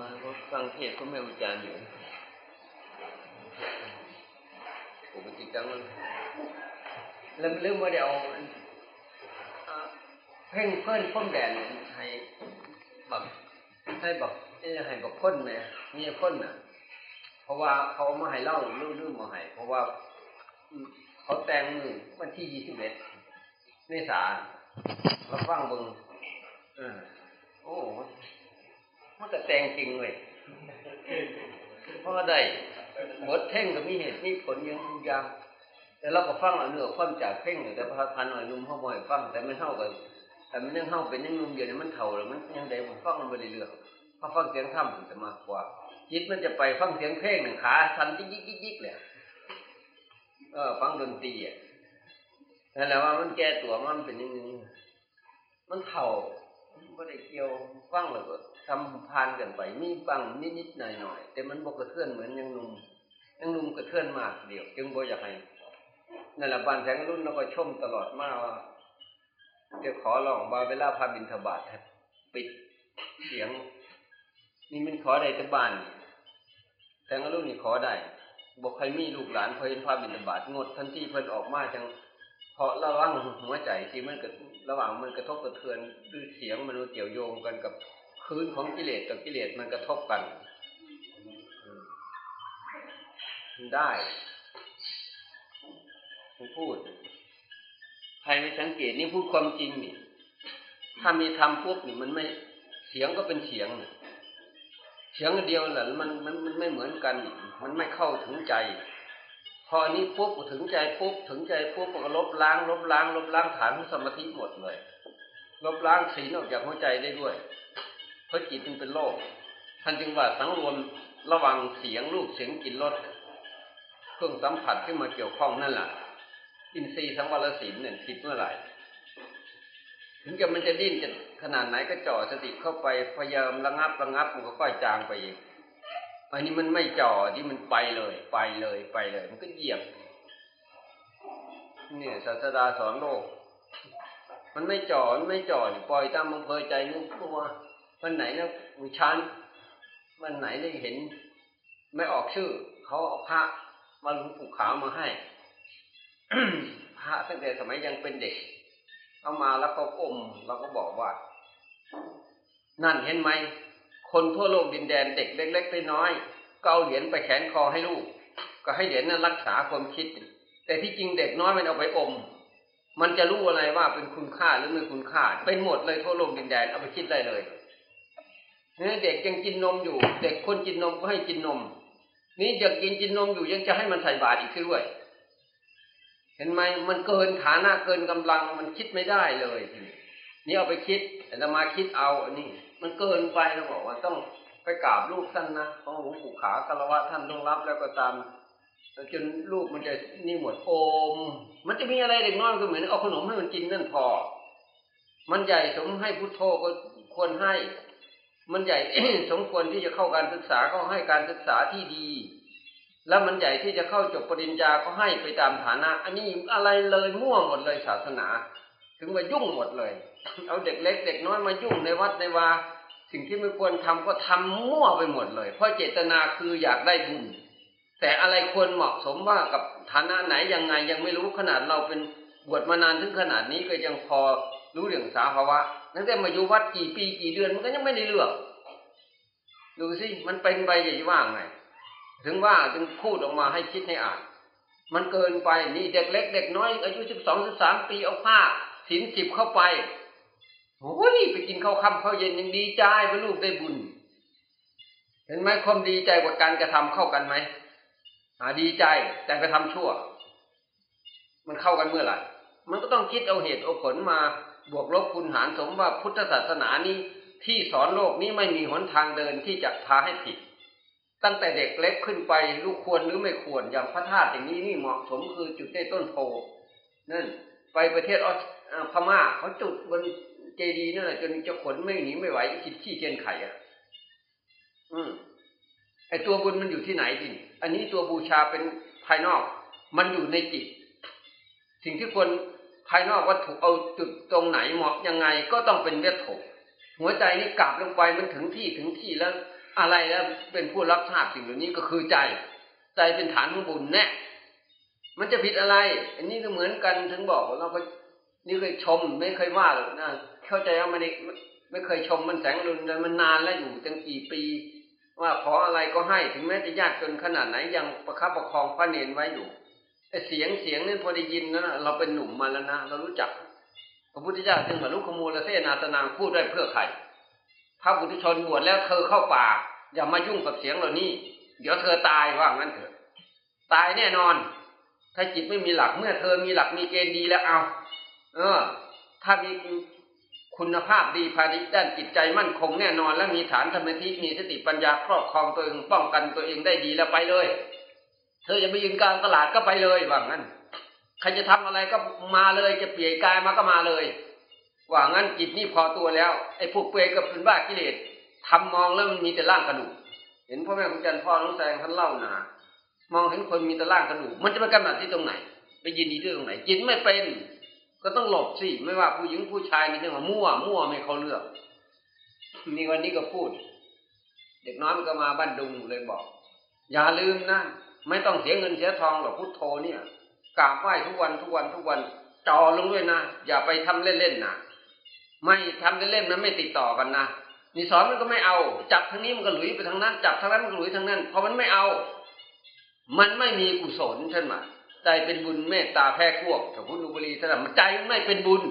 มาก็ฟังเทศก็ไม่อุจารอยู่ปกติจังมันเริ่มเริ่มว่าเดี๋ยวเพ่งเพื่อนพ้นแดนให้แบบให้แบบให้แบบพ้นไหมมีพ้นอะ เพราะว่าเขามาให้เล่าเรื่องเรื่องมาให้เพราะว่าเขาแต่งมือวันที่ยี่สิบเอ็ดเมษาเราฟังบึงอโอ้ มันก็แต่งจริงเลยเพราะได้บทเท่งก็มีเหตุมีผลยังทุกอย่าง แต่เราก็ฟังเอาเนื้อความจากเพ่งแต่พระพันหน่อยนุ่มเขาบ่อยฟัง แต่ไม่เท่ากันแต่มันยังเท่าเป็นยังนุ่มเดียวนี่มันเท่าแล้วมันยังได้ผมฟังมันไม่ได้เรื่องพอฟังเสียงธรรมจะมากกว่าจิตมันจะไปฟังเสียงเพลงหนึ่งขาทันยิกยิกยิกยิกเลยเออฟังดนตรีอะนั่นแหละว่ามันแก้ตัวมันเป็นยังไงมันเท่า ไม่ได้เกี่ยวฟังแล้วก็ทำพานกันไปมีฟังนิดนิดหน่อยหน่อยแต่มันบกกระเทือนเหมือนยังนุ่มยังนุ่มกระเทือนมากเดียว จึงบ่อยากให้นั่นแหละบานแสงรุ่นเราก็ชมตลอดมากว่าจะขอลองบาเวลาพาบินทบาทปิดเสียง นี่มันขอได้แต่บ้านแต่ก็ลูกนี่ขอได้บอกใครมีลูกหลานพอเห็นพาบินบาตงดทันทีเพิ่นออกมาจัง เพราะระวังหัวใจที่มันกิดระหว่างมันกระทบกระเทือนด้วยเสียงมันเกี่ยวโยงกันกับคืนของกิเลสกับกิเลสมันกระทบกัน ได้ผมพูด ใครไม่สังเกตนี่พูดความจริงนี่ ถ้ามีทำพวกนี่มันไม่เสียงก็เป็นเสียง เสียงเดียวแหละมันมันมันไม่เหมือนกัน มันไม่เข้าถึงใจ พออันนี้ปุ๊บถึงใจปุ๊บถึงใจปุ๊บก็ลบล้างลบล้างลบล้างฐานสมาธิหมดเลยลบล้างศีลออกจากหัวใจได้ด้วย เพราะจิตมันเป็นโลกท่านจึงว่าสังรวมระวังเสียงรูปเสียงกลิ่นรสเครื่องสัมผัสที่มาเกี่ยวข้องนั่นแหละอินทรีย์สังวรศีลเนี่ยผิดเมื่อไหร่ ถึงจะมันจะดิ้นจะขนาดไหนก็จ่อสติเข้าไปพยายามระงับระงับมันก็ค่อยจางไปเอง อันนี้มันไม่จ่อที่มันไปเลย ไปเลยไปเลย มันก็เหยียบ เนี่ยศาสดาสอนโลก มันไม่จ่อมันไม่จ่อปล่อยตามอำเภอใจนึกตัววันไหนนะวิชานวันไหนได้เห็น ไม่ออกชื่อเขาเอาพระมาหลวงปู่ขาวมาให้พระตั้งแต่สมัยยังเป็นเด็ก เอามาแล้วก็อมเราก็บอกว่า นั่นเห็นไหม คนทั่วโลกดินแดนเด็กเล็กๆน้อยๆก็เอาเหรียญไปแขนคอให้ลูก ก็ให้เหรียญนั้นรักษาความคิด แต่ที่จริงเด็กน้อยมันเอาไปอม มันจะรู้อะไรว่าเป็นคุณค่าหรือไม่คุณค่าเป็นหมดเลยทั่วโลกดินแดนเอาไปคิดได้เลยเนี่ยเด็กยังกินนมอยู่ เด็กคนกินนมก็ให้กินนม นี่อยากกินกินนมอยู่ยังจะให้มันใส่บาตรอีกด้วย เห็นไหมมันเกินฐานะเกินกำลังมันคิดไม่ได้เลยนี่เอาไปคิดแต่มาคิดเอาอันนี้ มันเกินไปเราบอกว่าต้องไปกราบลูกท่านนะของหลวงปู่ขาคารวะท่านต้องรับแล้วก็ตามจนลูกมันจะนี่หมดโอม มันจะมีอะไรเด็กน้อยก็เหมือนเอาขนมให้มันกินนั่นพอ มันใหญ่สมให้พุทโธก็ควรให้ มันใหญ่สมควรที่จะเข้าการศึกษาก็ให้การศึกษาที่ดี แล้วมันใหญ่ที่จะเข้าจบปริญญาก็ให้ไปตามฐานะ อันนี้อะไรเลยมั่วหมดเลยศาสนา ถึงว่ายุ่งหมดเลย เอาเด็กเล็กเด็กน้อยมายุ่งในวัดในวาสิ่งที่ไม่ควรทำก็ทำมั่วไปหมดเลย เพราะเจตนาคืออยากได้บุญ แต่อะไรควรเหมาะสมว่ากับฐานะไหนยังไงยังไม่รู้ขนาดเราเป็นบวชมานานถึงขนาดนี้ก็ยังพอรู้เรื่องสาภาวะตั้งแต่มาอยู่วัดกี่ปีกี่เดือนมันก็ยังไม่ได้เลือกดูสิมันเป็นไปอย่างว่าไง ถึงว่าจึงพูดออกมาให้คิดให้อ่าน มันเกินไปนี่เด็กเล็ก เด็กน้อยอายุสิบสองสิบสามปีเอาผ้า ศีลสิบเข้าไปโอ้ยไปกินข้าวค่ำข้าวเย็นยังดีใจว่าลูกได้บุญ เห็นไหมความดีใจกว่าการกระทำเข้ากันไหมดีใจแต่กระทำชั่ว มันเข้ากันเมื่อไหร่มันก็ต้องคิดเอาเหตุเอาผลมาบวกลบคูณหารสมว่าพุทธศาสนานี้ที่สอนโลกนี้ไม่มีหนทางเดินที่จะพาให้ผิด ตั้งแต่เด็กเล็กขึ้นไปลูกควรหรือไม่ควรอย่างพระธาตุอย่างนี้นี่เหมาะสมคือจุดใต้ต้นโพนั่นไปประเทศออ พม่าเขาจุดบนเจดีย์นั่นแหละจนจะขนไม่หนีไม่ไหวคิดขี้เทียนไข่อะ อืมไอตัวบุญมันอยู่ที่ไหนจริงอันนี้ตัวบูชาเป็นภายนอก มันอยู่ในจิต สิ่งที่ควรภายนอกวัตถุเอาจุดตรงไหนเหมาะยังไงก็ต้องเป็นเวทโถหัวใจนี่กลับลงไปมันถึงที่ถึงที่แล้ว อะไรแล้วเป็นผู้รับทราบสิ่งเหล่านี้ก็คือใจ ใจเป็นฐานของบุญแน่มันจะผิดอะไร อันนี้ก็เหมือนกันถึงบอกเราก็ นี่เคยชมไม่เคยว่าหรอกนะเข้าใจว่ามันไม่เคยชมมันแสงรุนแต่มันนานแล้วอยู่ตั้งกี่ปี ว่าขออะไรก็ให้ถึงแม้จะยากจนขนาดไหนยังประคับประคองพระเนนไว้อยู่ไอเสียงเสียงนี่พอได้ยินนะเราเป็นหนุ่มมาแล้วนะเรารู้จักพระพุทธเจ้าจึงมาลุกขมูลเสนาสนางพูดได้เพื่อใครพระบุตรชนบวชแล้วเธอเข้าป่า อย่ามายุ่งกับเสียงเหล่านี้ เดี๋ยวเธอตายว่างั้นเถอะ ตายแน่นอน ถ้าจิตไม่มีหลักเมื่อเธอมีหลักมีเกณฑ์ดีแล้วเอา เออ ถ้ามีคุณภาพดีภายในด้านจิตใจมั่นคงแน่นอน และมีฐานธรรมทิมีสติปัญญาครอบครองตัวเองป้องกันตัวเองได้ดีแล้วไปเลย เธอจะไปยืนกลางตลาดก็ไปเลยว่างั้นใครจะทำอะไรก็มาเลยจะเปลี่ยนกายมาก็มาเลยว่างั้นจิตนี่พอตัวแล้วไอ้พวกเปรย์กับเป็นบ้ากิเลสทำมองแล้วมันมีแต่ร่างกระดูกเห็นพ่อแม่คุณจันพ่อน้องแซงท่านเล่านามองเห็นคนมีแต่ร่างกระดูกมันจะไปกำหนัดที่ตรงไหน ไปยินดีที่ตรงไหนจิตไม่เป็น ก็ต้องหลบสิไม่ว่าผู้หญิงผู้ชายนี่จะมามั่ว มั่วไม่เขาเลือกมีวันนี้ก็พูด เด็กน้อยมันก็มาบ้านดุงเลยบอก อย่าลืมนะไม่ต้องเสียเงินเสียทองหรอกพุทโธเนี่ยกราบไหว้ทุกวันทุกวันทุกวันจอลงด้วยนะอย่าไปทำเล่นๆนะไม่ทำเล่นๆนะไม่ติดต่อกันนะนี่สอนมันก็ไม่เอา จับทางนี้มันก็หลุยไปทางนั้น จับทางนั้นมันก็หลุยทางนั้นเพราะมันไม่เอา มันไม่มีกุศลใช่ไหม ใจเป็นบุญเมตตาแพ้พวกถ้าพุทธบุรีสนับใจไม่เป็นบุญ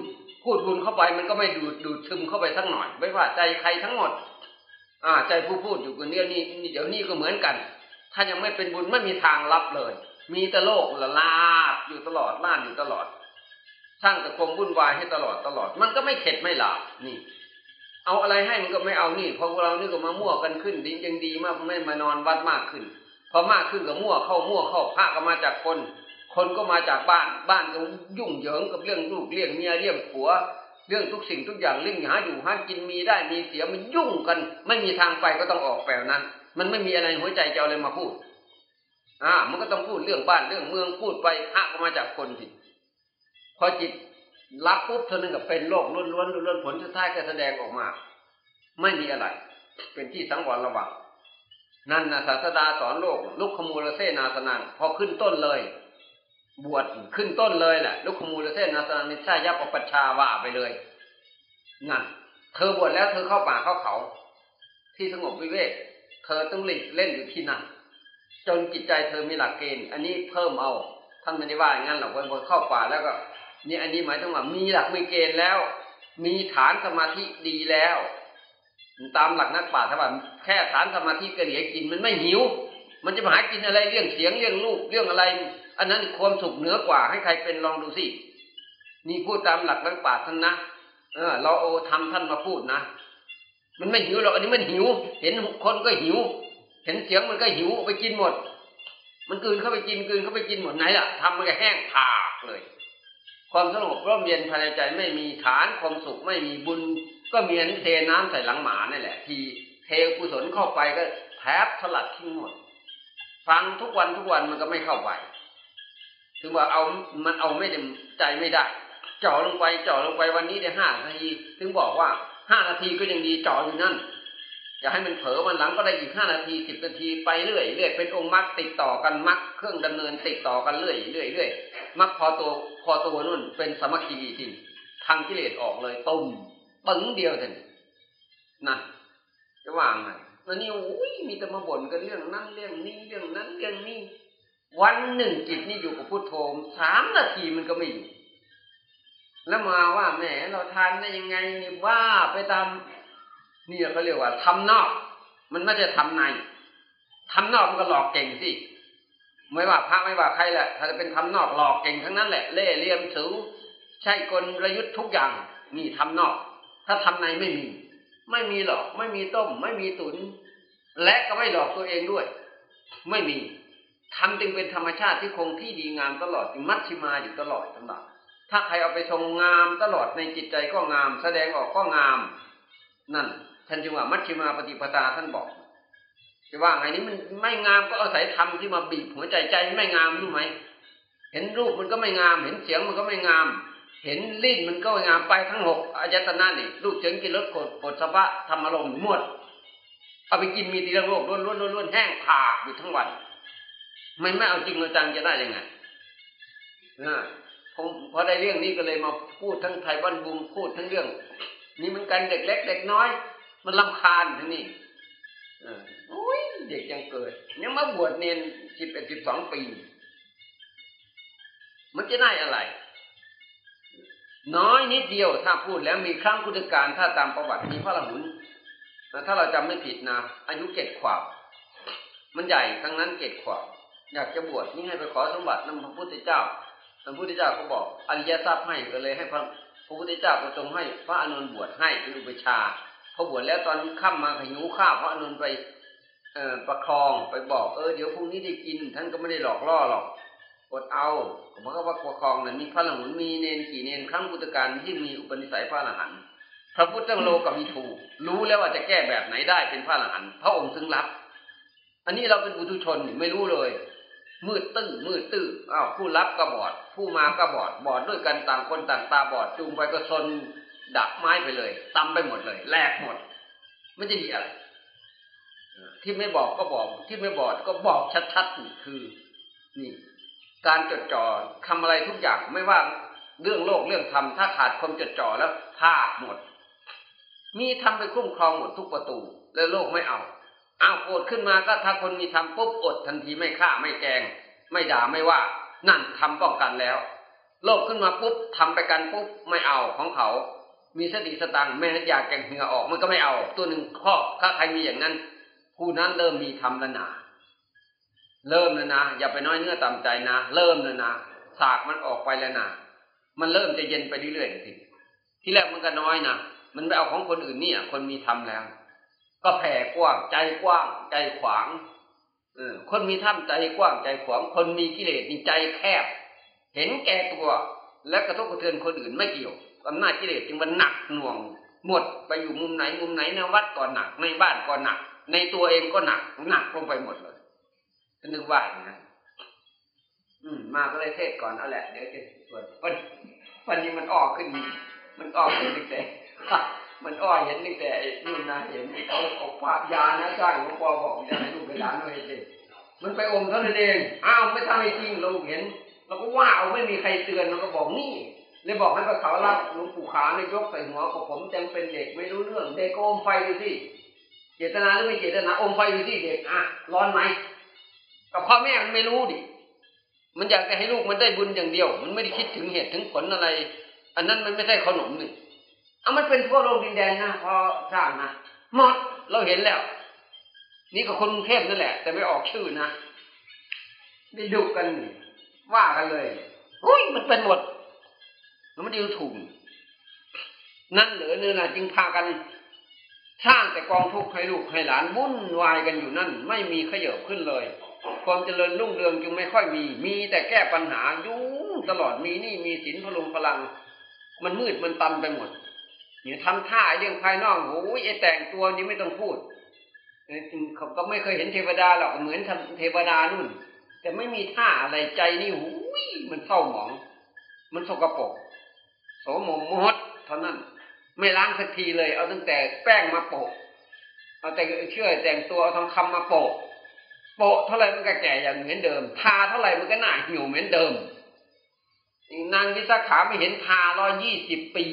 พูดบุญเข้าไปมันก็ไม่ดูดดูดซึมเข้าไปสักหน่อย ไม่ว่าใจใครทั้งหมด อ่า ใจผู้พูดอยู่กันเนี้ยนี่เดี๋ยวนี้ก็เหมือนกัน ถ้ายังไม่เป็นบุญไม่มีทางรับเลย มีแต่โลกละลาดอยู่ตลอดล่านอยู่ตลอดสร้างแต่ความวุ่นวายให้ตลอดตลอด มันก็ไม่เข็ดไม่หลับนี่ เอาอะไรให้มันก็ไม่เอานี่พอเรานี่ก็มามั่วกันขึ้นดียังดีมากไม่มานอนวัดมากขึ้นพอมากขึ้นก็มั่วเข้ามั่วเข้าพระก็มาจากคน คนก็มาจากบ้านบ้านก็ยุ่งเหยิงกับเรื่องลูกเรื่องเมียเรื่องผัว เรื่องทุกสิ่งทุกอย่างเรื่องหาอยู่หากินมีได้มีเสียมันยุ่งกัน ไม่มีทางไปก็ต้องออกแปลนั้น มันไม่มีอะไรหัวใจจะเอาอะไรมาพูดอ่ามันก็ต้องพูดเรื่องบ้านเรื่องเมืองพูดไปพระก็มาจากคนสิพอจิตรับปุ๊บเท่านั้นกับเป็นโลกล้วนล้วนล้วนผลสุดท้ายก็แสดงออกมา ไม่มีอะไร เป็นที่สังวรระวังนั่นนะศาสดาสอนโลกลุกขมูลเสนาสนังพอขึ้นต้นเลย บวชขึ้นต้นเลยแหละลุกขมูลเส้นาสนานิชายับอปัชชาว่าไปเลยนั่นเธอบวชแล้วเธอเข้าป่าเข้าเขา ที่สงบวิเวก เธอต้องหลีกเล่นอยู่ที่นั่นจนจิตใจเธอมีหลักเกณฑ์ อันนี้เพิ่มเอาท่านไม่ได้ว่าอย่างนั้นหรอกวันเข้าป่าแล้วก็นี่อันนี้หมายถึงว่ามีหลักมีเกณฑ์แล้ว มีฐานสมาธิดีแล้ว ตามหลักนักป่าถ้าว่าแค่ฐานสมาธิกระเหลียกินมันไม่หิว มันจะมาหากินอะไรเรื่องเสียงเรื่องลูกเรื่องอะไร อันนั้นความสุขเหนือกว่าให้ใครเป็นลองดูสินี่พูดตามหลักนักปราชญ์ท่านนะเออเราเอาทำท่านมาพูดนะมันไม่หิวหรอกอันนี้มันหิว เห็นคนก็หิว เห็นเสียงมันก็หิวไปกินหมด มันกืนเข้าไปกินกืนเข้าไปกินหมดไหนล่ะทำมันก็แห้งผากเลย ความสงบร่มเย็นภายในใจไม่มีฐานความสุขไม่มีบุญ ก็เหมือนเทน้ำใส่หลังหมานี่แหละ ทีเทกุศลเข้าไปก็แทบสลัดทิ้งหมด ฟังทุกวันทุกวันมันก็ไม่เข้าไป ถึงว่าเอามันเอาไม่ได้ใจไม่ได้จ่อลงไปจ่อลงไปวันนี้ได้ห้านาทีถึงบอกว่าห้านาทีก็ยังดีจ่ออยู่นั่นอย่าให้มันเผลอมันหลังก็ได้อีกห้านาทีสิบนาทีไปเรื่อยเรื่อยเป็นองค์มรรคติดต่อกันมรรคเครื่องดำเนินติดต่อกันเรื่อยเรื่อยเรื่อยมรรคพอตัวพอตัวนู่นเป็นสมัคคีจริงทางกิเลสออกเลยตุ่มปึ้งเดียวเถอะนะจะว่างไงแล้วนี่โอ้ยมีแต่มาบ่นกันเรื่องนั้นเรื่องนี้เรื่องนั้นเรื่อง วันหนึ่งจิตนี่อยู่กับพุทโธสามนาทีมันก็ไม่อยู่ แล้วมาว่าแหมเราทานได้ยังไงนี่ว่าไปตามนี่เขาเรียกว่าทำนอก มันไม่ใช่ทำในทำนอกมันก็หลอกเก่งสิไม่ว่าพระไม่ว่าใครแหละถ้าจะเป็นทำนอกหลอกเก่งทั้งนั้นแหละเล่เลี่ยมถือใช่กลระยุทธ์ทุกอย่างนี่ทำนอก ถ้าทำในไม่มี ไม่มีหรอก ไม่มีต้ม ไม่มีตุน และก็ไม่หลอกตัวเองด้วย ไม่มี ทำจึงเป็นธรรมชาติที่คงที่ดีงามตลอดมัชชิมาอยู่ตลอดสำหรับถ้าใครเอาไปทรงงามตลอดในจิตใจก็งาม แสดงออกก็งาม นั่นท่านจึงว่ามัชชิมาปฏิปทาท่านบอกจะว่าไงนี้มันไม่งามก็อาศัยธรรมที่มาบีบหัวใจใจไม่งามรู้ไหมเห็นรูปมันก็ไม่งาม เห็นเสียงมันก็ไม่งาม เห็นลิ้นมันก็ไม่งามไปทั้งหกอายตนะนี่รูปเสียงกินรสกดปดสะพะธรรมอารมณ์หมดเอาไปกินมีต่เรื่องโลกล้วนล้วนล้วนแห้งผากอยู่ทั้งวัน มันไม่เอาจริงเอาจังจะได้ยังไงนะผมพอได้เรื่องนี้ก็เลยมาพูดทั้งไทยบ้านบุงพูดทั้งเรื่อง นี่มันกันเด็กเล็กเด็กน้อย มันลำคาญทั้งนี้โอ้ยเด็กยังเกิดยังมาบวชเนียนสิบเอ็ดสิบสองปี มันจะได้อะไร น้อยนิดเดียวถ้าพูดแล้วมีครั้งพุทธการถ้าตามประวัติมีพระละหุนถ้าเราจำไม่ผิดนะอายุเจ็ดขวบมันใหญ่ครั้งนั้นเจ็ดขวบ อยากจะบวชนี่ให้ไปขอสมบัตินำพระพุทธเจ้าพระพุทธเจ้าก็บอกอริยทรัพย์ให้ก็เลยให้พระพระพุทธเจ้าก็ทรงให้พระอนุนบวชให้เป็นอุปชาพอบวชแล้วตอนค่ำมาขยูข้าวพระอนุนไปเออประคองไปบอกเออเดี๋ยวพรุ่งนี้ได้กิน ท่านก็ไม่ได้หลอกล่อหรอกกดเอาผมก็ว่าประคองนั้นมีพระหลวงมีเนนกี่เนนครั้งพุทธการที่มีอุปนิสัยพระอรหันต์พระพุทธโลกมีถูกรู้แล้วว่าจะแก้แบบไหนได้เป็นพระอรหันต์พระองค์ถึงรับ อันนี้เราเป็นบุตุชนไม่รู้เลย มืดตื้อมืดตื้ออ้าวผู้รับก็บอด ผู้มาก็บอด บอดด้วยกันต่างคนต่างตาบอดจูงไปก็ชนดักไม้ไปเลยตำไปหมดเลยแหลกหมดไมันจะดีอะไรที่ไม่บอกก็บอก ที่ไม่บอกก็บอกชัดๆคือ นี่ การจดจ่อทำอะไรทุกอย่างไม่ว่าเรื่องโลกเรื่องธรรมถ้าขาดความจดจ่อแล้วพลาดหมด มีทำไปคุ้มครองหมดทุกประตู แล้วโลกไม่เอา อาโกรธขึ้นมาก็ถ้าคนมีทำปุ๊บอดทันทีไม่ฆ่าไม่แกง ไม่ด่าไม่ว่า นั่นทำป้องกันแล้ว โลภขึ้นมาปุ๊บทำไปกันปุ๊บไม่เอาของเขา มีสติสตังแม้อยากแกงเหงื่อออกมันก็ไม่เอา ตัวหนึ่งข้อถ้าใครมีอย่างนั้นผู้นั้นเริ่มมีทำแล้วนะเริ่มแล้วนะอย่าไปน้อยเนื้อต่ำใจนะ เริ่มแล้วนะสากมันออกไปแล้วนะมันเริ่มจะเย็นไปเรื่อยๆสิที่แรกมันก็น้อยนะมันไปเอาของคนอื่นเนี่ย คนมีทำแล้ว ก็แผ่กว้างใจกว้างใจขวางเออคนมีท่ำใจกว้างใจขวาง คนมีกิเลสมีใจแคบ เห็นแก่ตัว และกระทบกระเทือนคนอื่นไม่เกี่ยวอำนาจกิเลสจึงมันหนักหน่วง หมดไปอยู่มุมไหนมุมไหนในวัดก็หนัก ในบ้านก็หนัก ในตัวเองก็หนักหนักลงไปหมดเลยนึกว่าอย่างนั้นอืมมาก็เลยเทศก่อนเอาแหละเดี๋ยวจะสวดวันวันนี้มันออกขึ้น มันออกขึ้นตั้งแต่ มันอ้อยเห็นนี่แต่นู่นนะเห็นเขาเอาภาพยานะสร้างหลวงพ่อบอกจะให้ลูกไปหลานเราเห็นเลยมันไปอมเท่านั้นเองอ้าวไม่ทำให้จริงเราเห็นเราก็ว่าเอาไม่มีใครเตือนเราก็บอกนี่เลยบอกให้พระเขาเล่าหลวงปู่ขาในยกใส่หัวของผมจังเป็นเด็กไม่รู้เรื่องเด็กก็อมไฟดูสิเจตนาหรือไม่เจตนาอมไฟดูสิเด็กอะร้อนไหมกับพ่อแม่มันไม่รู้ดิมันอยากจะให้ลูกมันได้บุญอย่างเดียว มันไม่ได้คิดถึงเหตุถึงผลอะไร อันนั้นมันไม่ใช่ขนมนี่ เอามันเป็นทั่วโลกดินแดนนะพอสร้างนะหมดเราเห็นแล้ว นี่ก็คนกรุงเทพนั่นแหละ แต่ไม่ออกชื่อนะได้ดุกันว่ากันเลยอุ้ยมันเป็นหมดแล้วมันดีถูกนั่นเหลือเนื้อนะจึงพากันสร้างแต่กองทุกข์ให้ลูกให้หลานวุ่นวายกันอยู่นั่น ไม่มีขยับขึ้นเลย ความเจริญรุ่งเรืองจึงไม่ค่อยมี มีแต่แก้ปัญหายุ่งตลอดมีนี่มีสินพลุงพลัง มันมืดมันตันไปหมด เนี่ยทำท่าเรื่องภายนอกโอ้ยไอแต่งตัวนี้ไม่ต้องพูดเขาก็ไม่เคยเห็นเทวดาหรอกเหมือนเทวดานู่น แต่ไม่มีท่าอะไรใจนี่หูยมันเศร้าหมอง มันสกปรกโสมมมดเท่านั้น ไม่ล้างสักทีเลย เอาตั้งแต่แป้งมาโปะเอาแต่เชื่อแต่งตัวเอาทองคำมาโปะโปะเท่าไรมันก็แก่อย่างเหมือนเดิม ทาเท่าไรมันก็หน้าหิวเหมือนเดิมนางวิสาขาไม่เห็นทาร้อยยี่สิบปี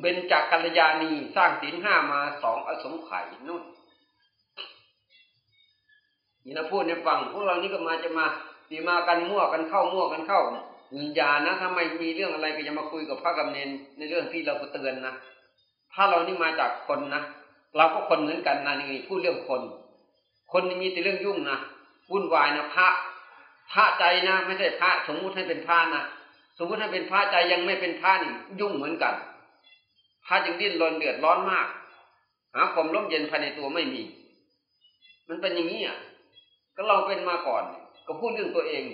เบญจากกัลยาณีสร้างศีลห้ามาสองอสงไขยนู่นนี่นะพูดในฟังพวกเรานี่ก็มาจะมาดีมากันมั่วกันเข้ามั่วกันเข้าอย่านะถ้าไมมีเรื่องอะไรก็จะมาคุยกับพระกำเนินในเรื่องที่เราเตือนนะถ้าเรานี่มาจากคนนะเราก็คนเหมือนกันนะนี่พูดเรื่องคน คนนี่มีแต่เรื่องยุ่งนะวุ่นวายนะพระพระใจนะ ไม่ใช่พระสมมุติให้เป็นพระนะสมมุติให้เป็นพระใจยังไม่เป็นพระนี่ยุ่งเหมือนกัน ถ้าจึงดิ้นรนเดือดร้อนมาก หาความร่มเย็นภายในตัวไม่มี มันเป็นอย่างนี้อะ ก็เราเป็นมาก่อน ก็พูดเรื่องตัวเอง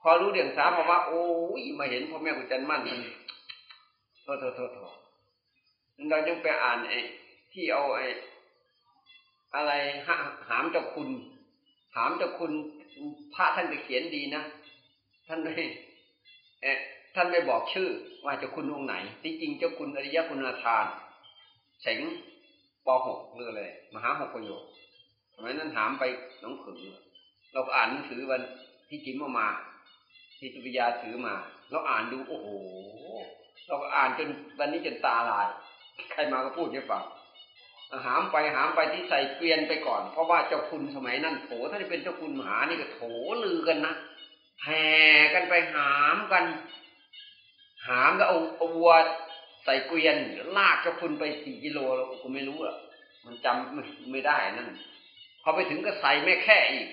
พอรู้เรื่องสามาว่าโอ้ยมาเห็นพ่อแม่คุจันมั่นโทษโทษโทษโทษเราจึงไปอ่านไอ้ที่เอาไอ้อะไรหามเจ้าคุณ หามเจ้าคุณพระท่านไปเขียนดีนะ ท่านไม่เอ ท่านไม่บอกชื่อว่าเจ้าคุณองค์ไหน ที่จริงเจ้าคุณอริยคุณาทานเสงป .6 หรืออะไรมหาหกประโยคสมัยนั้นถามไปน้องผือเราก็อ่านหนังสือวันที่จิมเอามาที่สุริยาถือมา เราอ่านดูโอ้โห เราก็อ่านจนวันนี้จนตาลาย ใครมาก็พูดให้ฟังหามไปหามไปที่ใส่เกวียนไปก่อน เพราะว่าเจ้าคุณสมัยนั้นโถถ้าจะเป็นเจ้าคุณมหานี่ก็โถลือกันนะแห่กันไปหามกัน หามแล้วเอาเอาวัวใส่เกวียนลากเจ้าคุณไปสี่กิโลเราก็ไม่รู้อะมันจำไม่ไม่ได้นั่นพอไปถึงก็ใส่แม่แค่อีก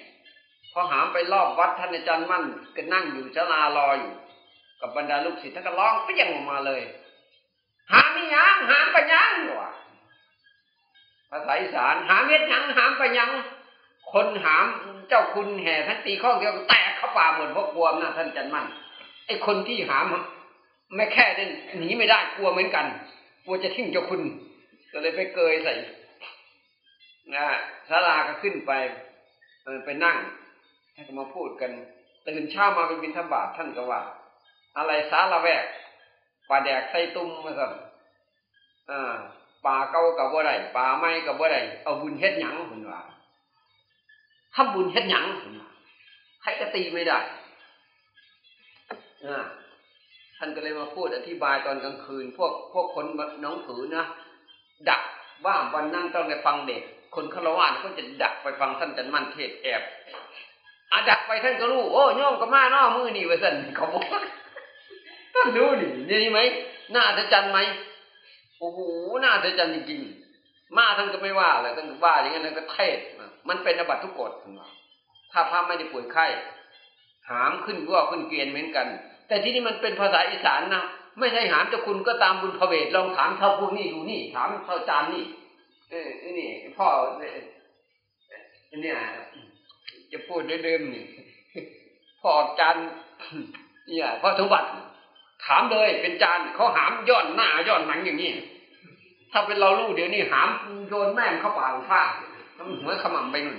พอหามไปรอบวัดท่านอาจารย์มั่นก็นั่งอยู่ชลารออยู่กับบรรดาลูกศิษย์ท่านก็ร้องเปี้ยงออกมาเลย หามไม่ยังหามไปยังวะภาษาอีสานหามเม็ดยังหามไปยัง คนหามเจ้าคุณแห่ท่านตีข้องเดียวแตกเข้าป่าหมดเพราะกลัวนะท่านอาจันมั่นไอ้คนที่หาม ไม่แค่เด่นหนีไม่ได้กลัวเหมือนกัน กลัวจะทิ้งเจ้าคุณก็เลยไปเกยใส่นะศาลาก็ขึ้นไปไปนั่งท่านก็มาพูดกันตื่นเช้ามาไปบินธบาตท่านก็ว่า อะไรสาระแวกปลาแดกใส่ตุ้มมาสั่นอ่าเก่ากับบ่ได้ปลาไม้กับบ่ได้เอาบุญเฮ็ดหยังคุณว่าทำบุญเฮ็ดหยังคุณว่าใครก็ตีไม่ได้อ่า ท่านก็เลยมาพูดอธิบายตอนกลางคืน พวกพวกคนน้องถือนะดักว่าวันนั้นต้องไปฟังเด็ก คนฆราวาสก็จะดักไปฟังท่านจันมันเทศแอบอาดักไปท่านก็รู้โอ้ย่อมก็มาน้อมือนี่ว่าสั่นเขาบอกท่านรู้นี่นี่ไหมน่าจะจันไหมโอ้โหน่าจะจันจริงๆมาท่านก็ไม่ว่าเลยท่านก็ว่าอย่างนั้นก็เทศมันเป็นอบัตทุกกฎถ้าพระไม่ได้ป่วยไข้หามขึ้นว่าขึ้นเกวียนเหมือนกัน แต่ที่นี่มันเป็นภาษาอีสานนะไม่ใช่หามเจ้าคุณก็ตามบุญพระเวทลองถามเท่าพวกนี้ดูนี่ ถามเท่าจานนี่ เออนี่พ่อเนี่ยจะพูดเดิมๆนี่พ่อจานเนี่ยพ่อสมบัติถามเลยเป็นจานเขาหามย้อนหน้าย้อนหนังอย่างนี้ถ้าเป็นเราลูกเดี๋ยวนี้หามโยนแม่งเข้าป่าฟาดหัวขมำไปหนู่น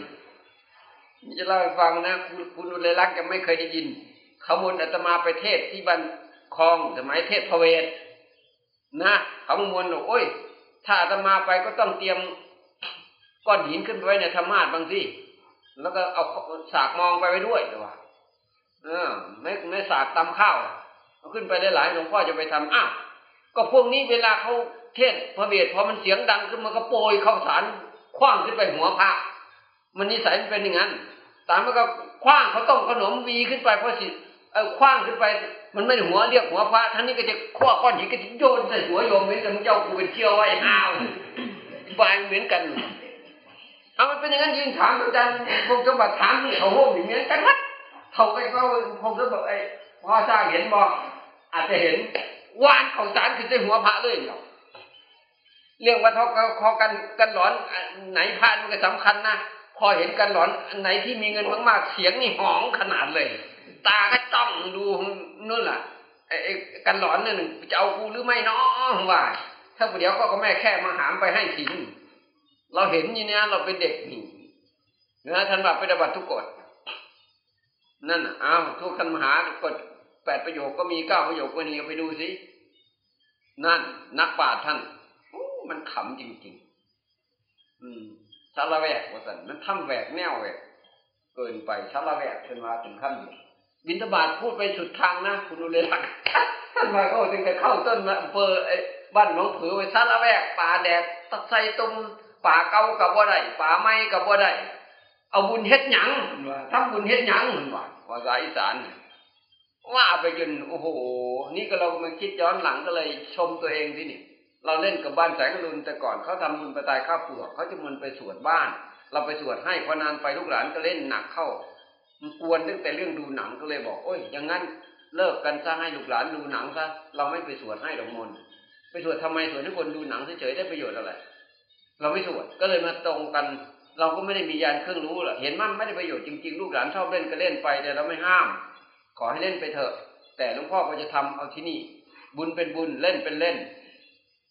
จะเล่าให้ฟังนะคุณคุณอุเลรักษ์ยังไม่เคยได้ยิน ขมุนอาตมาไปเทศที่บันคลองสมัยเทศพระเวทนะเขามวลบอกโอ้ย ถ้าอาตมาไปก็ต้องเตรียมก้อนหินขึ้นไว้ในธรรมาสบางสิแล้วก็เอาสากมองไปไว้ด้วยดีว่าเออไม่ไม่สากตำข้าวเอาขึ้นไปได้หลายหลวงพ่อจะไปทำอ้าวก็พวกนี้เวลาเขาเทศพระเวทพอมันเสียงดังขึ้นมันก็โปรยข้าวสารคว้างขึ้นไปหัวพระมันนิสัยมันเป็นอย่างนั้นตามมันก็คว้างเขาต้มขนมวีขึ้นไปเพราะสิ คว้างขึ้นไป มันไม่หัวเรียกหัวพระท่านนี้ก็จะคว้าก้อนหินก็จะโยนใส่หัวโยมเหมือนกันเจ้ากูเป็นเชี่ยวไว้ห้าวบายเหมือนกันเอามันเป็นอย่างนั้นยืนถามอาจารย์พงศบัติถามนี่เขาโหมอย่างนี้กันวัดเขาไปเขาพงศบัติไอ้พ่อสร้างเห็นบอกอาจจะเห็นวานเขาสารคือใส่หัวพระเลยเนาะเรื่องว่าเขาเขากันกันหลอนไหนพานมันก็สำคัญนะพอเห็นกันหลอนอันไหนที่มีเงินมากๆเสียงนี่หองขนาดเลย ตาก็จ้องดูนู่นล่ะไอ้กันหลอนนั่นจะเอากูหรือไม่น้อว่าถ้าเดี๋ยวก็แม่แค่มาหามไปให้สินเราเห็นอย่างนี้เราเป็นเด็กนี่นะท่านว่าปฏิบัติทุกกฎนั่นอ้าวทุกท่านมหากฎแปดประโยคก็มีเก้าประโยคก็มีไปดูสินั่น นักปราชญ์ท่านมันขำจริง ๆ อืมชาละแวกว่าสันมันทำแหวกแนวแหวกเกินไปชาละแวกจนมาถึงขั้น บินตบาทพูดไปสุดทางนะคุณดูเลยลักท่านมาโอ้ถึงจะเข้าต้นมาเปอร์ไอ้บ้านน้องผือไปชาละแวกป่าแดดตัดใส่ตุ่มป่าเก่ากับว่าได้ป่าไม้กับว่าได้เอาบุญเฮ็ดหยังทำบุญเฮ็ดหยังว่าภาษาอีสานว่าไปจนโอ้โห นี่ก็เรามาคิดย้อนหลังก็เลยชมตัวเองที่นี่ เราเล่นกับบ้านแสงรุนแต่ก่อนเขาทำบุญประตายข้าวเปลือกเขาจะมันไปสวดบ้าน เราไปสวดให้พอนานไปลูกหลานก็เล่นหนักเข้า มันกวนตั้งแต่เรื่องดูหนังก็เลยบอก โอ้ยอย่างนั้นเลิกกันซะให้ลูกหลานดูหนังซะเราไม่ไปสวดให้ดอกมนไปสวดทำไมสวดให้คนดูหนังเฉยๆได้ประโยชน์อะไรเราไม่สวดก็เลยมาตรงกัน เราก็ไม่ได้มียานเครื่องรู้หรอกเห็นมั่นไม่ได้ประโยชน์จริงๆ ลูกหลานชอบเล่นก็เล่นไปแต่เราไม่ห้าม ขอให้เล่นไปเถอะ แต่หลวงพ่อก็จะทำเอาที่นี่ บุญเป็นบุญเล่นเป็นเล่น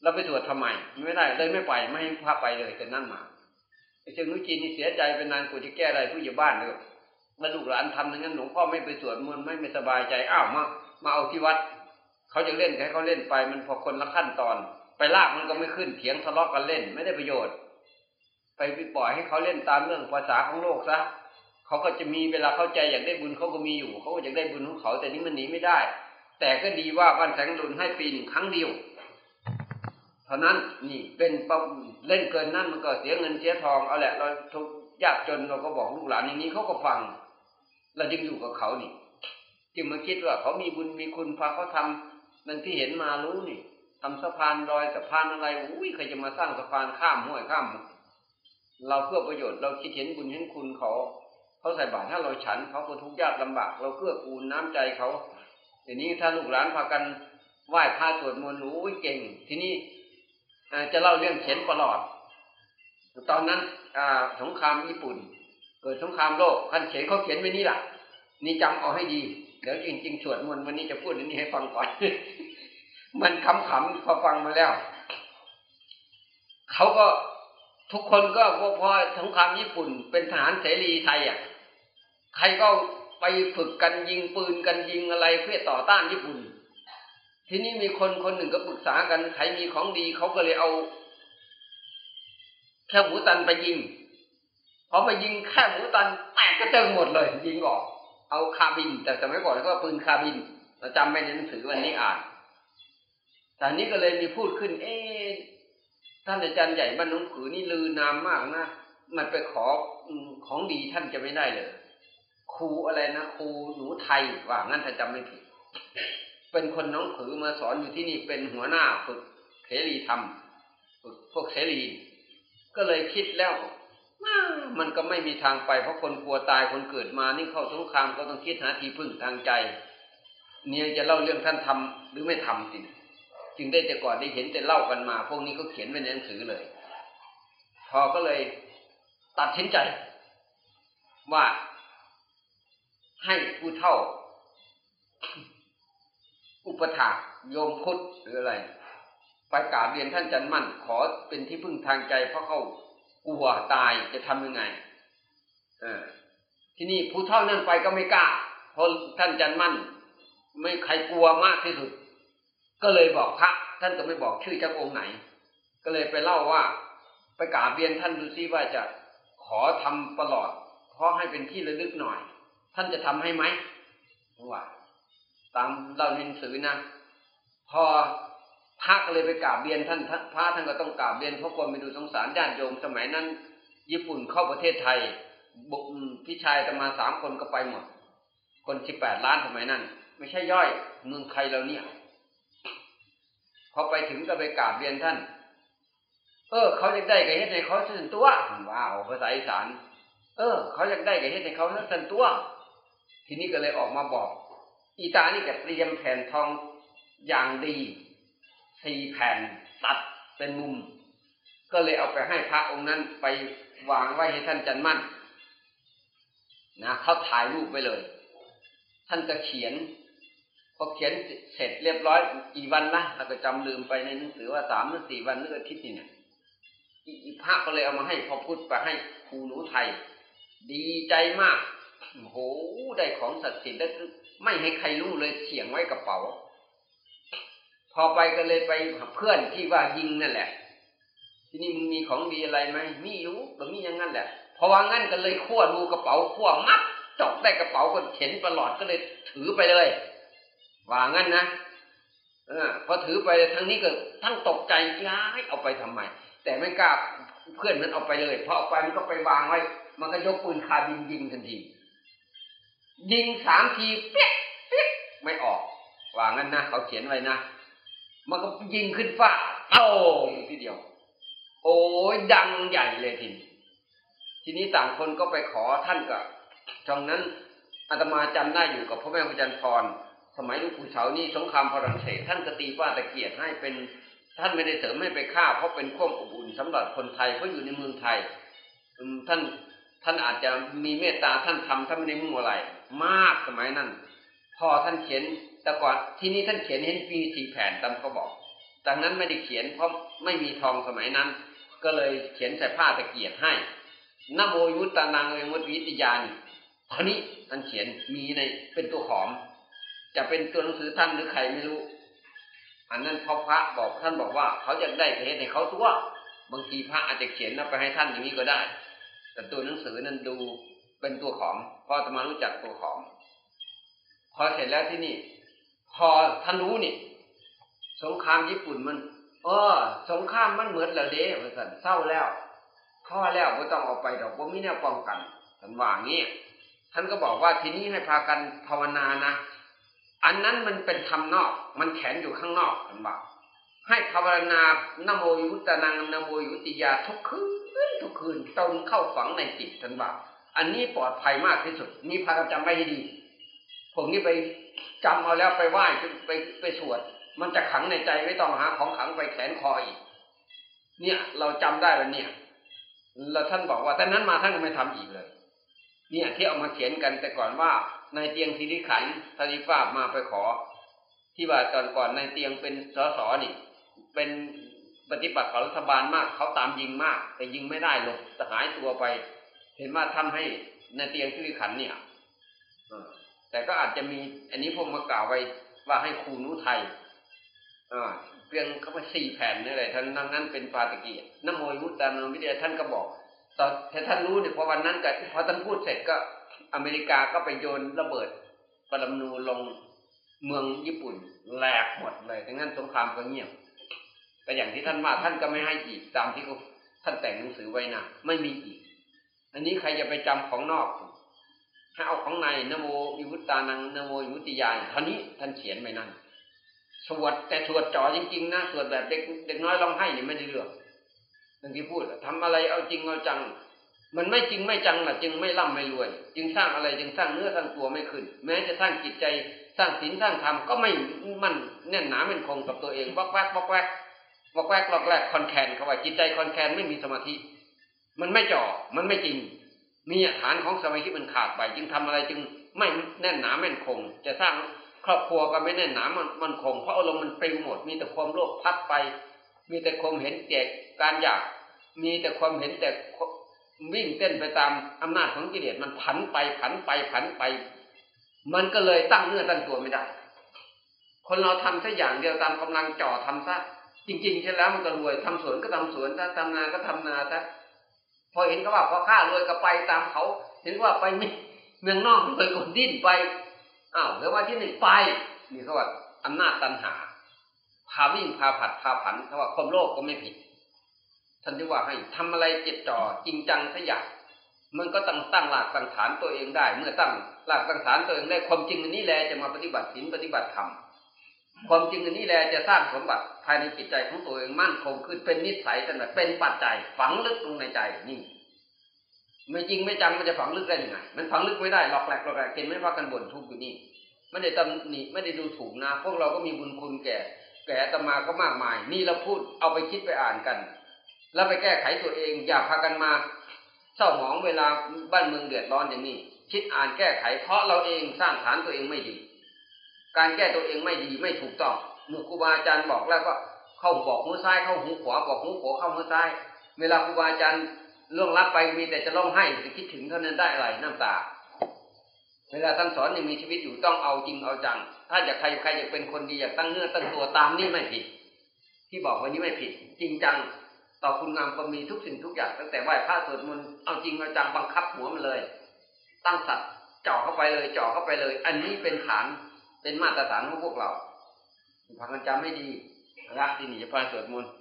เราไปสวดทำไมไม่ได้เลยไม่ไปไม่ให้พระไปเลยแต่นั่นมาไอ้เชิงนุจีนนี่เสียใจเป็นนานกูจะแก้อะไรผู้ใหญ่บ้านเลย มาลูกหลานทำอย่างนั้นหลวงพ่อไม่ไปสวดมนต์ไม่ไม่สบายใจอ้าวมามาเอาที่วัดเขาจะเล่นให้เขาเล่นไปมันพอคนละขั้นตอน ไปลากมันก็ไม่ขึ้นเถียงทะเลาะกันเล่น ไม่ได้ประโยชน์ ไปปล่อยให้เขาเล่นตามเรื่องภาษาของโลกซะเขาก็จะมีเวลาเข้าใจอยากได้บุญเขาก็มีอยู่เขาก็อยากได้บุญของเขา แต่นี้มันหนีไม่ได้ แต่ก็ดีว่าวันแสงดุลให้ปีหนึ่งครั้งเดียวเท่านั้นนี่เป็นเล่นเกินนั่นมันก็เสียเงินเสียทองเอาแหละเราทุกยากจนเราก็บอกลูกหลานอย่างนี้เขาก็ฟัง เราจึงอยู่กับเขานี่จึงมาคิดว่าเขามีบุญมีคุณพาเขาทำนั่นที่เห็นมารู้นี่ทำสะพานรอยสะพานอะไรอุ้ยใครจะมาสร้างสะพานข้ามห้วยข้าม เราเพื่อประโยชน์เราคิดเห็นบุญเห็นคุณเขาเขาใส่บาตรถ้าเราฉันเขาก็ทุกข์ยากลำบากเราเกื้อกูลน้ำใจเขาทีนี้ถ้าลูกหลานพากันไหว้พระสวดมนต์รู้เก่ง ทีนี้จะเล่าเรื่องเขียนประหลอด ตอนนั้นสงครามญี่ปุ่น เกิดสงครามโลกขันเขียนเขาเขียนไว้นี่แหละนี่จำเอาให้ดีเดี๋ยวจริงๆสวดมนต์วันนี้จะพูดอันนี้ให้ฟังก่อน มันขำๆพอฟังมาแล้วเขาก็ทุกคนก็พอพอสงครามญี่ปุ่น เป็นทหารเสรีไทยอะใครก็ไปฝึกกันยิงปืนกันยิงอะไรเพื่อต่อต้านญี่ปุ่น ทีนี้มีคนคนหนึ่งก็ปรึกษากันใครมีของดีเขาก็เลยเอาแค่หมูตันไปยิง พอไปยิงแค่หมูตันแตกก็เจิงหมดเลย ยิงออก เอาคาบิน แต่สมัยก่อนก็ปืนคาบินเราจำไม่ในหนังสือวันนี้อ่านแต่นี้ก็เลยมีพูดขึ้น เอ๊ท่านอาจารย์ใหญ่บ้านน้องผือนี่ลือนามมากนะมันไปขอของดีท่านจะไม่ได้เลยครูอะไรนะครูหนูไทยว่างั้นถ้าจำไม่ผิด เป็นคนน้องผือมาสอนอยู่ที่นี่เป็นหัวหน้าฝึกเสรีธรรมฝึกพวกเสรี ก็เลยคิดแล้ว มันก็ไม่มีทางไปเพราะคนกลัวตายคนเกิดมานี่เข้าสงครามก็ต้องคิดหาทีพึ่งทางใจ เนี่ยจะเล่าเรื่องท่านทำหรือไม่ทำสิจึงได้แต่ก่อนได้เห็นแต่เล่ากันมา พวกนี้ก็เขียนไว้ในหนังสือเลย พอก็เลยตัดสินใจ ว่าให้ผู้เท่า อุปถาโยมพุทธหรืออะไร ไปกราบเรียนท่านจันมั่น ขอเป็นที่พึ่งทางใจเพราะเขา กลัวตายจะทำยังไงเออที่นี่ผู้เท่านั่นไปก็ไม่กล้าเพราะท่านจันมั่น ไม่ใครกลัวมากที่สุด ก็เลยบอกพระท่านก็ไม่บอกชื่อเจ้าองค์ไหน ก็เลยไปเล่าว่าไปกราบเรียนท่านดูซิว่าจะขอทำตลอดเพราะให้เป็นที่ระลึกหน่อย ท่านจะทำให้ไหมว่าตามเราหนังสือนะ พอ พระก็เลยไปกราบเรียนท่านพระท่านก็ต้องกราบเรียนเพราะคนไปดูสงสารญาติโยมสมัยนั้น ญี่ปุ่นเข้าประเทศไทยบุกพี่ชายจะมาสามคนก็ไปหมด คนสิบแปดล้านสมัยนั้น ไม่ใช่ย่อยเมืองไทยเราเนี่ย พอไปถึงก็ไปกราบเรียนท่าน เออ เขาอยากได้กับเฮ็ดในเขาสันตัวว้าวภาษาอีสานเออ เขาอยากได้กับเฮ็ดในเขาสันตัว ทีนี้ก็เลยออกมาบอก อีตานี่ก็เตรียมแผ่นทองอย่างดี สี่แผ่นตัดเป็นมุม ก็เลยเอาไปให้พระองค์นั้นไปวางไว้ให้ท่านจันมั่นนะเขาถ่ายรูปไปเลย ท่านก็เขียนพอเขียนเสร็จเรียบร้อยกี่วันนะเราก็จำลืมไปในหนังสือว่าสามหรือสี่วันหรืออาทิตย์นี่เนี่ยอีพระก็เลยเอามาให้พอพูดไปให้ครูหนูไทย ดีใจมากโหได้ของศักดิ์สิทธิ์แล้วไม่ให้ใครรู้เลยเสียงไว้กระเป๋า พอไปก็เลยไปเพื่อนที่ว่ายิงนั่นแหละ ที่นี่มึงมีของดีอะไรไหมมีอยู่ก็มีอย่างนั้นแหละพอว่างั้นก็เลยขั้วดูกระเป๋าขั้วมัดจอกได้กระเป๋าก็เข็นตลอดก็เลยถือไปเลยว่างั้นนะเออพอถือไปทั้งนี้ก็ทั้งตกใจย้ายเอาไปทำไม แต่ไม่กล้าเพื่อนมันเอาไปเลยพอเอาไปมันก็ไปวางไว้ มันก็ยกปืนคาบินยิงทันที ยิงสามทีเป๊ะเป๊ะไม่ออกว่างั้นนะเขาเขียนไว้นะ มันก็ยิงขึ้นฟ้าโอ้ทีเดียว โอ้ยดังใหญ่เลยทีนี้ทีนี้ต่างคนก็ไปขอท่านกับตรงนั้นอาตมาจำได้อยู่กับพระแม่พระจันทร์พรสมัยลูกปู่เฉานี่สงครามฝรั่งเศสท่านก็ตีฟ้าตะเกียรให้เป็นท่านไม่ได้เสริมให้ไปฆ่า เพราะเป็นข้อมอบอุ่นสำหรับคนไทยเพราะอยู่ในเมืองไทยท่านท่านอาจจะมีเมตตาท่านทำท่านไม่ได้มุ่งอะไร มากสมัยนั้น พอท่านเขียนแต่ก่อนที่นี้ท่านเขียนเห็นปีสี่แผ่นตามเขาบอกดังนั้นไม่ได้เขียนเพราะไม่มีทองสมัยนั้น ก็เลยเขียนใส่ผ้าตะเกียรให้นโมยุตตานังเวมุตวิทยานคนนี้ท่านเขียนมีในเป็นตัวหอม จะเป็นตัวหนังสือท่านหรือใครไม่รู้ อันนั้นพอพระบอกท่านบอกว่า เขาอยากได้เหตุให้เขาตัวบางทีพระอาจจะเขียนแล้วไปให้ท่านอย่างนี้ก็ได้ แต่ตัวหนังสือนั้นดูเป็นตัวของพอจะมารู้จักตัวของ พอเสร็จแล้วที่นี่ พอท่านรู้นี่ สงครามญี่ปุ่นมันเออสงครามมันเหมือนแล้วเด้ว่สันเศร้าแล้วพ่อแล้วก็ต้องเอาไปดอกว่ามีแนวป้องกันท่านว่างี้ท่านก็บอกว่าทีนี้ให้พากันภาวนานะอันนั้นมันเป็นธรรมนอก มันแขนอยู่ข้างนอกท่านบอกให้ภาวนานโมยุตนังนโมยุติยาทุกคืนทุกคืนตนเข้าฝังในจิตท่านบอกอันนี้ปลอดภัยมากที่สุดนี่พากันจำไว้ให้ดี ผมนี่ไปจำเอาแล้วไปไหว้ไปไปสวด มันจะขังในใจไม่ต้องหาของขังไปแขนคออีก เนี่ย เราจำได้แล้วเนี่ยแล้วท่านบอกว่าแต่นั้นมาท่านก็ไม่ทำอีกเลย เนี่ยที่เอามาเขียนกันแต่ก่อนว่าในเตียงสิริขันธริฟ้ามาไปขอ ที่ว่าตอนก่อนในเตียงเป็นสสนี่ เป็นปฏิบัติของรัฐบาลมากเขาตามยิงมาก แต่ยิงไม่ได้หลงจะหายตัวไป เห็นว่าทำให้ในเตียงสิริขันเนี่ย แต่ก็อาจจะมีอันนี้ผมมากล่าวไว้ว่าให้ครูนุไทยเพียงเขาไปสี่แผ่นนี่แหละท่านนั่งนั้นเป็นปาตะกีนโมยุตานวิทยาท่านก็บอกตอนท่านรู้เนี่ยพอวันนั้นก็พอท่านพูดเสร็จก็อเมริกาก็ไปโยนระเบิดปรมาณูลงเมืองญี่ปุ่นแหลกหมดเลยดังนั้นสงครามก็เงียบแต่อย่างที่ท่านว่าท่านก็ไม่ให้อีกตามที่ท่านแต่งหนังสือไว้นะไม่มีอีก อันนี้ใครจะไปจำของนอก ให้เอาของในนโมวิวุตตานังนโมวิวุติยานเท่านี้ท่านเขียนไม่นั่นสวดแต่สวดจ่อจริงๆนะสวดแบบเด็กเด็กน้อยร้องไห้เนี่ยไม่ได้เรื่องอย่างที่พูดทำอะไรเอาจริงเอาจัง มันไม่จริงไม่จังล่ะ จึงไม่ร่ำไม่รวย จึงสร้างอะไรจึงสร้างเนื้อสร้างตัวไม่ขึ้น แม้จะสร้างจิตใจสร้างศีลสร้างธรรมก็ไม่มันแน่นหนาเป็นคงกับตัวเองวักแวกวักแวกวักแวกลอกแรกคอนแคนเขาว่าจิตใจคอนแคนไม่มีสมาธิ มันไม่จ่อมันไม่จริง มีฐานของสมาธิมันขาดไป จึงทำอะไรจึงไม่แน่นหนาแม่นคง จะสร้างครอบครัวก็ไม่แน่นหนามันมันคง เพราะอารมณ์มันปลิวหมด มีแต่ความโลภพัดไป มีแต่ความเห็นแก่การอยาก มีแต่ความเห็นแต่วิ่งเต้นไปตามอำนาจของกิเลสมันผันไปผันไปผันไป มันก็เลยตั้งเนื้อตั้งตัวไม่ได้ คนเราทำแค่อย่างเดียวตามกำลังจ่อทำซะจริงๆใช่แล้วมันก็รวยทำสวนก็ทำสวนถ้าทำนาก็ทำนาซะ พอเห็นก็ว่าพอข้ารวยก็ไปตามเขา เห็นว่าไปเมืองนอกเลยกดดิ้นไปอ้าวแล้วว่าที่หนึ่งไปนี่เขาว่าอำนาจตันหา พาวิ่งพาผัดพาผันเขาว่าความโลภก็ไม่ผิดท่านที่ว่าให้ทำอะไรเจ็ดจ่อจริงจังสักอย่างมันก็ตั้งตั้งหลักตั้งฐานตัวเองได้ เมื่อตั้งหลักตั้งฐานตัวเองได้ความจริงอันนี้แหละจะมาปฏิบัติศีลปฏิบัติธรรม ความจริงอันนี้แหละจะสร้างสมบัติภายในจิตใจของตัวเองมั่นคงขึ้นเป็นนิสัยกันแบบเป็นปัจจัยฝังลึกลงในใจนี่ไม่จริงไม่จังมันจะฝังลึกได้ยังไงมันฝังลึกไม่ได้หลอกแหลกหลอกแหลกเกินไม่ว่ากันบ่นทุกข์อยู่นี่ไม่ได้ตำหนิไม่ได้ดูถูกนะ พวกเราก็มีบุญคุณแก่ แก่ตมาก็มากมาย นี่เราพูดเอาไปคิดไปอ่านกัน แล้วไปแก้ไขตัวเอง อย่าพากันมาเศร้าหมองเวลาบ้านเมืองเดือดร้อนอย่างนี้คิดอ่านแก้ไขเพราะเราเองสร้างฐานตัวเองไม่ดี การแก้ตัวเองไม่ดีไม่ถูกต้องเมื่ครูบาอาจารย์บอกแล้วก็เข้าบอกหูซ้ายเข้าหูขวาบอกหูขวาเข้าหูซ้าย เวลาครูบาอาจารย์ล่วงลับไปมีแต่จะร้องไห้จะคิดถึงเท่านั้นได้อะไรน้ำตา เวลาท่านสอนยังมีชีวิตอยู่ต้องเอาจริงเอาจัง ถ้าอยากใครใครอยากเป็นคนดีอยากตั้งเนื้อตั้งตัวตามนี่ไม่ผิด ที่บอกวันนี้ไม่ผิด จริงจังต่อคุณงามความมีทุกสิ่งทุกอย่างตั้งแต่ไหว้พระสวดมนต์เอาจริงเอาจังบังคับหัวมันเลย ตั้งสัตว์จ่อเข้าไปเลยจ่อเข้าไปเลย อันนี้เป็นฐาน เป็นมาตรฐานของพวกเราพักันจำไม่ดีรักที่นี่จะพาสวดมนต์